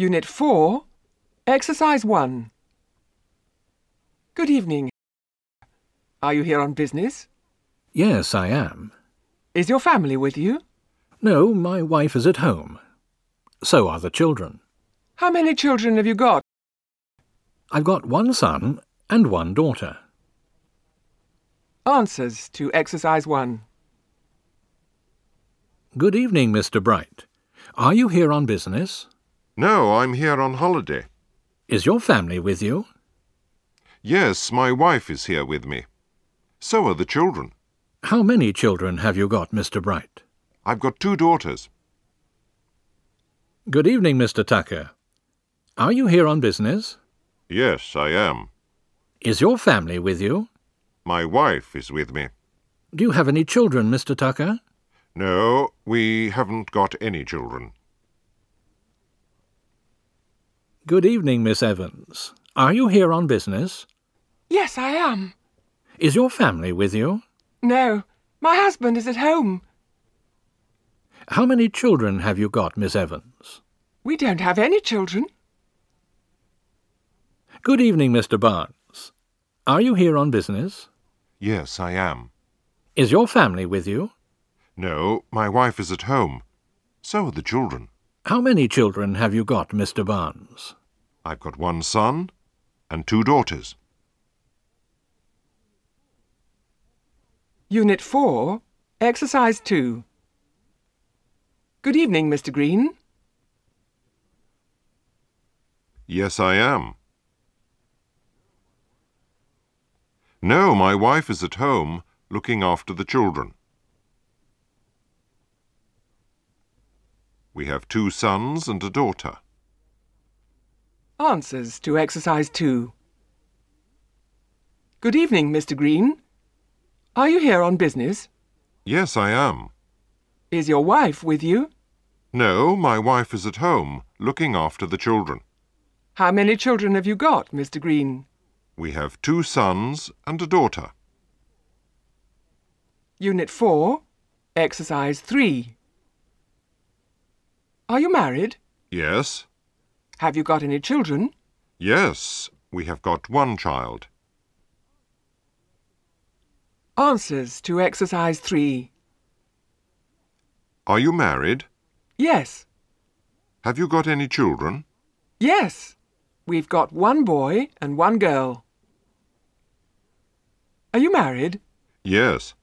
Unit 4, Exercise 1. Good evening. Are you here on business? Yes, I am. Is your family with you? No, my wife is at home. So are the children. How many children have you got? I've got one son and one daughter. Answers to Exercise 1. Good evening, Mr. Bright. Are you here on business? No, I'm here on holiday. Is your family with you? Yes, my wife is here with me. So are the children. How many children have you got, Mr. Bright? I've got two daughters. Good evening, Mr. Tucker. Are you here on business? Yes, I am. Is your family with you? My wife is with me. Do you have any children, Mr. Tucker? No, we haven't got any children. Good evening, Miss Evans. Are you here on business? Yes, I am. Is your family with you? No, my husband is at home. How many children have you got, Miss Evans? We don't have any children. Good evening, Mr. Barnes. Are you here on business? Yes, I am. Is your family with you? No, my wife is at home. So are the children. How many children have you got, Mr. Barnes? I've got one son and two daughters. Unit 4, Exercise 2. Good evening, Mr. Green. Yes, I am. No, my wife is at home looking after the children. We have two sons and a daughter. Answers to Exercise 2. Good evening, Mr. Green. Are you here on business? Yes, I am. Is your wife with you? No, my wife is at home looking after the children. How many children have you got, Mr. Green? We have two sons and a daughter. Unit 4, Exercise 3. Are you married? Yes, Have you got any children? yes, we have got one child. Answers to Exercise 3. Are you married? Yes. Have you got any children? Yes. We've got one boy and one girl. Are you married? Yes,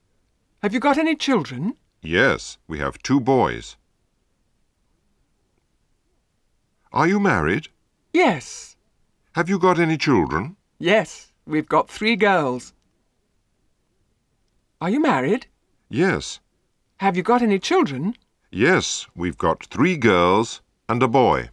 Have you got any children? yes, we have two boys. Are you married? Yes. Have you got any children? Yes. We've got three girls. Are you married? Yes, Have you got any children? yes, we've got three girls and a boy.